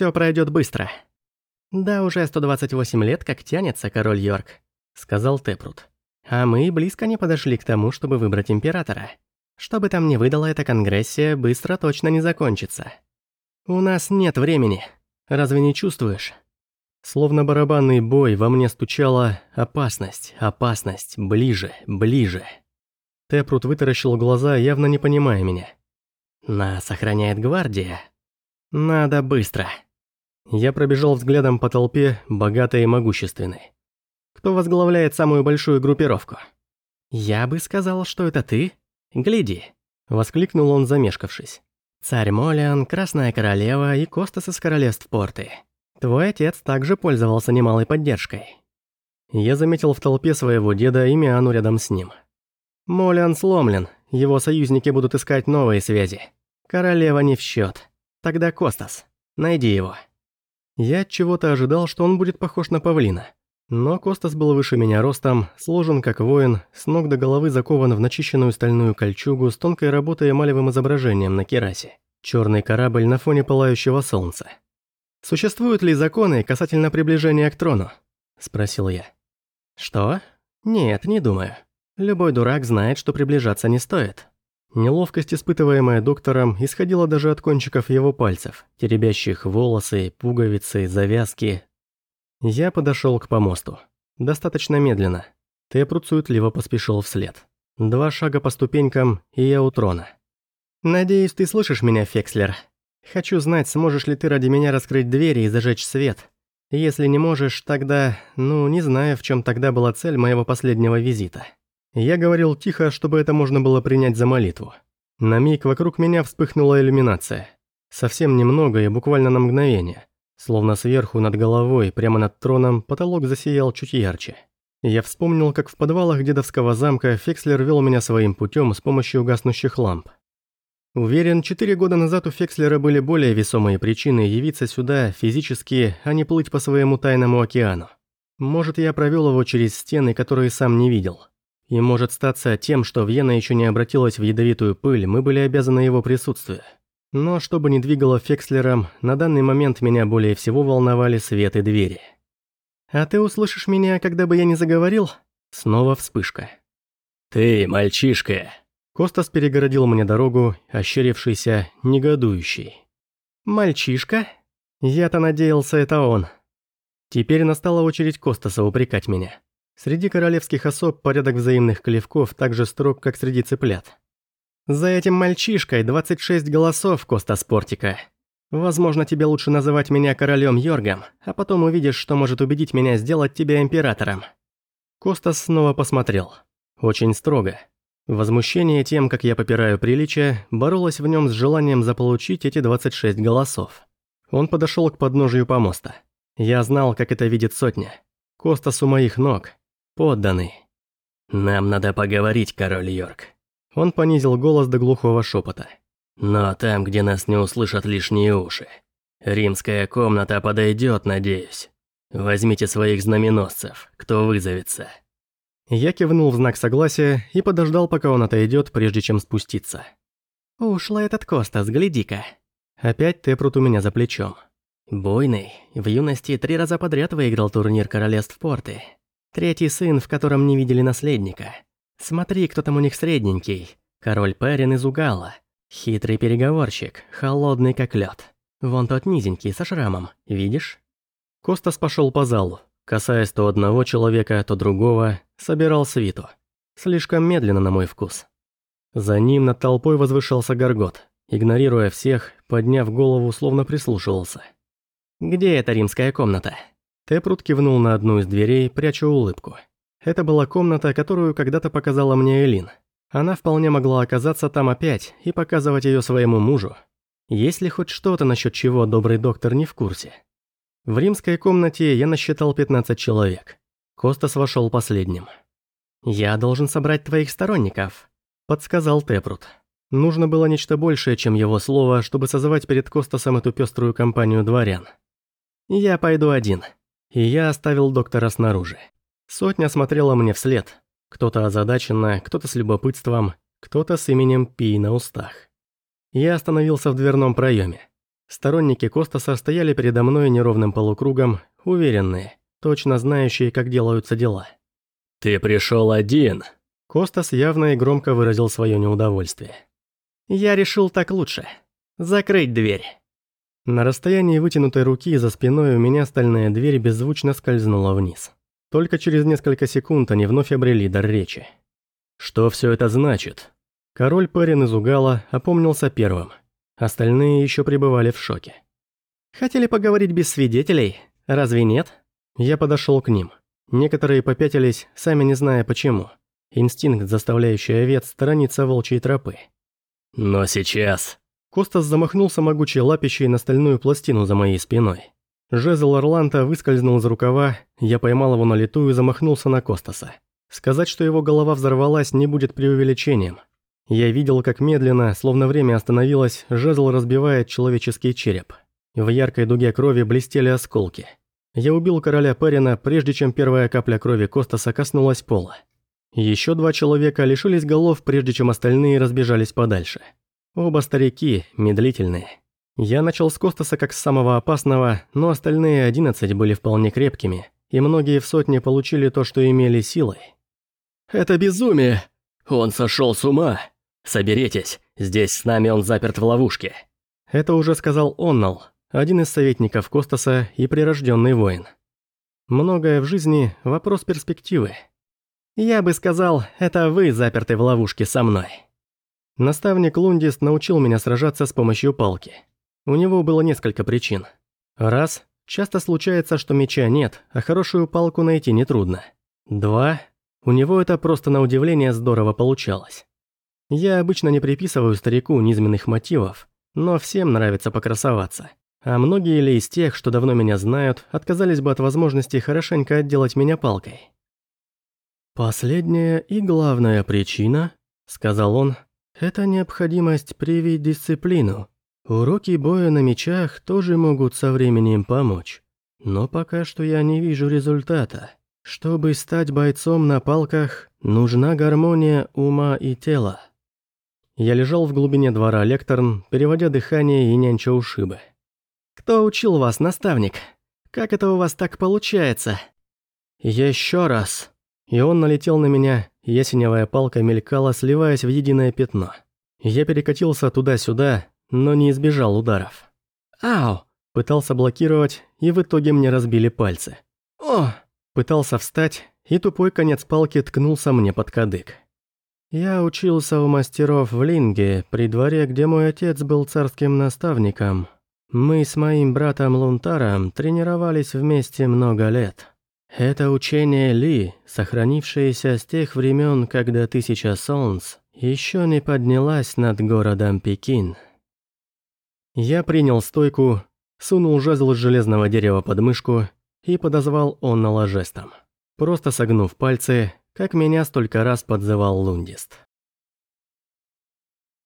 все пройдет быстро». «Да уже 128 лет, как тянется король Йорк», — сказал Тепрут. «А мы близко не подошли к тому, чтобы выбрать императора. Что бы там ни выдала эта конгрессия, быстро точно не закончится. У нас нет времени. Разве не чувствуешь?» Словно барабанный бой во мне стучала «опасность, опасность, ближе, ближе». Тепрут вытаращил глаза, явно не понимая меня. «Нас охраняет гвардия. Надо быстро». Я пробежал взглядом по толпе, богатой и могущественной. Кто возглавляет самую большую группировку? «Я бы сказал, что это ты. Гляди!» Воскликнул он, замешкавшись. «Царь Молиан, Красная Королева и Костас из Королевств Порты. Твой отец также пользовался немалой поддержкой». Я заметил в толпе своего деда и Миану рядом с ним. Молиан сломлен, его союзники будут искать новые связи. Королева не в счет. Тогда Костас. Найди его. Я чего-то ожидал, что он будет похож на павлина. Но Костас был выше меня ростом, сложен как воин, с ног до головы закован в начищенную стальную кольчугу с тонкой работой эмалевым изображением на керасе. Черный корабль на фоне пылающего солнца. «Существуют ли законы касательно приближения к трону?» – спросил я. «Что? Нет, не думаю. Любой дурак знает, что приближаться не стоит». Неловкость, испытываемая доктором, исходила даже от кончиков его пальцев, теребящих волосы, пуговицы, завязки. Я подошел к помосту. Достаточно медленно. Тепрут суетливо поспешил вслед. Два шага по ступенькам, и я у трона. «Надеюсь, ты слышишь меня, Фекслер. Хочу знать, сможешь ли ты ради меня раскрыть двери и зажечь свет. Если не можешь, тогда... Ну, не знаю, в чем тогда была цель моего последнего визита». Я говорил тихо, чтобы это можно было принять за молитву. На миг вокруг меня вспыхнула иллюминация. Совсем немного и буквально на мгновение. Словно сверху над головой, прямо над троном, потолок засиял чуть ярче. Я вспомнил, как в подвалах дедовского замка Фекслер вел меня своим путем с помощью гаснущих ламп. Уверен, четыре года назад у Фекслера были более весомые причины явиться сюда физически, а не плыть по своему тайному океану. Может, я провел его через стены, которые сам не видел. И может статься тем, что Вена еще не обратилась в ядовитую пыль, мы были обязаны его присутствию. Но что бы ни двигало Фекслером, на данный момент меня более всего волновали свет и двери. «А ты услышишь меня, когда бы я не заговорил?» Снова вспышка. «Ты, мальчишка!» Костас перегородил мне дорогу, ощерившийся, негодующий. «Мальчишка?» Я-то надеялся, это он. Теперь настала очередь Костаса упрекать меня. Среди королевских особ порядок взаимных клевков так же строг, как среди цыплят. За этим мальчишкой 26 голосов, Коста Спортика. Возможно, тебе лучше называть меня королем Йоргом, а потом увидишь, что может убедить меня сделать тебя императором. Костас снова посмотрел. Очень строго. Возмущение тем, как я попираю приличия, боролось в нем с желанием заполучить эти 26 голосов. Он подошел к подножию помоста. Я знал, как это видит сотня. Костас у моих ног, Подданный. Нам надо поговорить, король Йорк. Он понизил голос до глухого шепота. Но там, где нас не услышат лишние уши. Римская комната подойдет, надеюсь. Возьмите своих знаменосцев, кто вызовется. Я кивнул в знак согласия и подождал, пока он отойдет, прежде чем спуститься. «Ушла этот Костас, гляди-ка». Опять Тепрут у меня за плечом. Бойный, в юности три раза подряд выиграл турнир королевств Порты. Третий сын, в котором не видели наследника. Смотри, кто там у них средненький. Король Перин из Угала. Хитрый переговорщик, холодный как лед. Вон тот низенький, со шрамом, видишь? Костас пошел по залу, касаясь то одного человека, то другого, собирал свиту. Слишком медленно на мой вкус. За ним над толпой возвышался Горгот, игнорируя всех, подняв голову, словно прислушивался. «Где эта римская комната?» Тепрут кивнул на одну из дверей, пряча улыбку. Это была комната, которую когда-то показала мне Элин. Она вполне могла оказаться там опять и показывать ее своему мужу. Есть ли хоть что-то насчет чего добрый доктор не в курсе? В римской комнате я насчитал 15 человек. Костас вошел последним. «Я должен собрать твоих сторонников», – подсказал Тепрут. Нужно было нечто большее, чем его слово, чтобы созывать перед Костасом эту пеструю компанию дворян. «Я пойду один», и я оставил доктора снаружи. Сотня смотрела мне вслед. Кто-то озадаченно, кто-то с любопытством, кто-то с именем Пи на устах. Я остановился в дверном проеме. Сторонники Костаса стояли передо мной неровным полукругом, уверенные, точно знающие, как делаются дела. «Ты пришел один!» Костас явно и громко выразил свое неудовольствие. «Я решил так лучше. Закрыть дверь». На расстоянии вытянутой руки за спиной у меня стальная дверь беззвучно скользнула вниз. Только через несколько секунд они вновь обрели дар речи. «Что все это значит?» Король Перин из Угала опомнился первым. Остальные еще пребывали в шоке. «Хотели поговорить без свидетелей? Разве нет?» Я подошел к ним. Некоторые попятились, сами не зная почему. Инстинкт, заставляющий овец сторониться волчьей тропы. «Но сейчас...» Костас замахнулся могучей лапищей на стальную пластину за моей спиной. Жезл Орланта выскользнул из рукава, я поймал его на лету и замахнулся на Костаса. Сказать, что его голова взорвалась, не будет преувеличением. Я видел, как медленно, словно время остановилось, жезл разбивает человеческий череп. В яркой дуге крови блестели осколки. Я убил короля Перина, прежде чем первая капля крови Костаса коснулась пола. Еще два человека лишились голов, прежде чем остальные разбежались подальше. Оба старики, медлительные. Я начал с Костаса как с самого опасного, но остальные одиннадцать были вполне крепкими, и многие в сотне получили то, что имели силой. «Это безумие! Он сошел с ума!» «Соберитесь, здесь с нами он заперт в ловушке». Это уже сказал Оннал, один из советников Костаса и прирожденный воин. Многое в жизни – вопрос перспективы. Я бы сказал, это вы заперты в ловушке со мной. Наставник Лундист научил меня сражаться с помощью палки. У него было несколько причин. Раз – часто случается, что меча нет, а хорошую палку найти нетрудно. Два – у него это просто на удивление здорово получалось. Я обычно не приписываю старику низменных мотивов, но всем нравится покрасоваться. А многие ли из тех, что давно меня знают, отказались бы от возможности хорошенько отделать меня палкой? «Последняя и главная причина», — сказал он, — «это необходимость привить дисциплину. Уроки боя на мечах тоже могут со временем помочь. Но пока что я не вижу результата. Чтобы стать бойцом на палках, нужна гармония ума и тела». Я лежал в глубине двора лекторн, переводя дыхание и нянча ушибы. «Кто учил вас, наставник? Как это у вас так получается?» «Еще раз!» И он налетел на меня, ясеневая палка мелькала, сливаясь в единое пятно. Я перекатился туда-сюда, но не избежал ударов. «Ау!» Пытался блокировать, и в итоге мне разбили пальцы. «О!» Пытался встать, и тупой конец палки ткнулся мне под кадык. Я учился у мастеров в Линге, при дворе, где мой отец был царским наставником. Мы с моим братом Лунтаром тренировались вместе много лет. Это учение Ли, сохранившееся с тех времен, когда Тысяча Солнц еще не поднялась над городом Пекин. Я принял стойку, сунул жезл из железного дерева под мышку и подозвал Оннала жестом. Просто согнув пальцы, как меня столько раз подзывал Лундист.